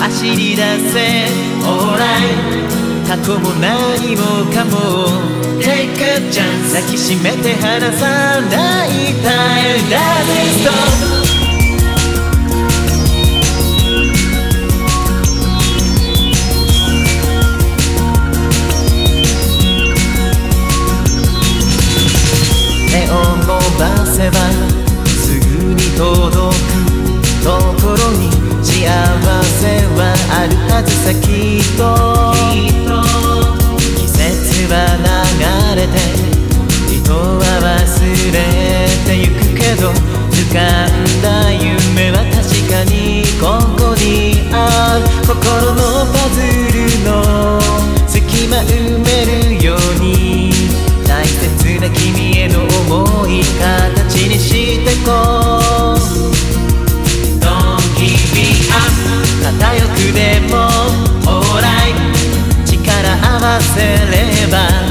走り出せ Alright も何もかも。Take a chance 抱きしめて離さないタイム。ダビストれて人は忘れてゆくけど掴んだ夢は確かにここにある心のパズルの隙間埋めるように大切な君への想い形にしてこう。Don't give me up 片よくでも Alright 力合わせれば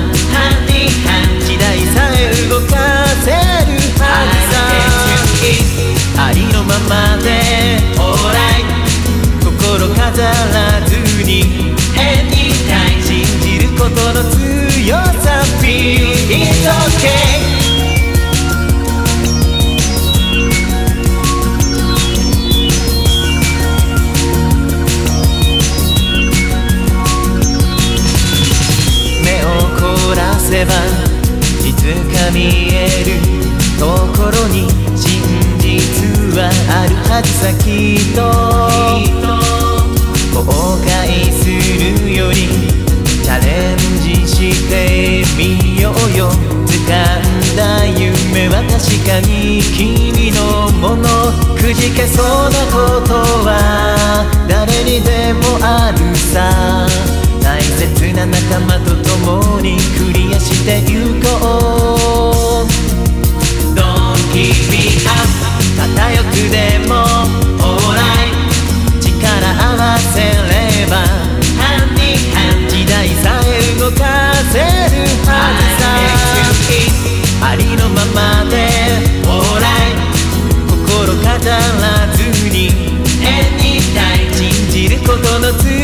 いつか見えるところに真実はあるはずさきっと。後悔するよりチャレンジしてみようよ。掴んだ夢は確かに君のもの。くじけそうなこと。こう Don't give me up 片よくでも Alright 力合わせれば Hand in hand 時代さえ動かせるはずさありのままで Alright 心飾らずに Anytime 信じることの強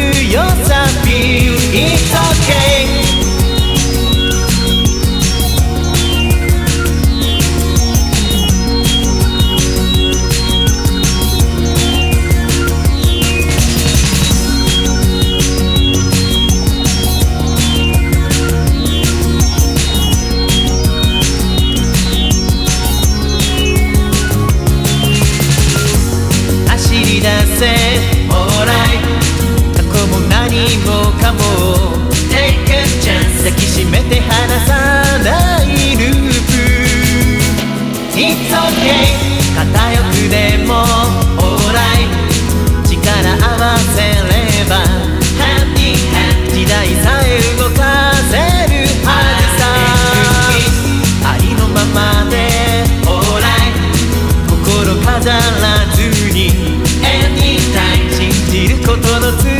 に Anytime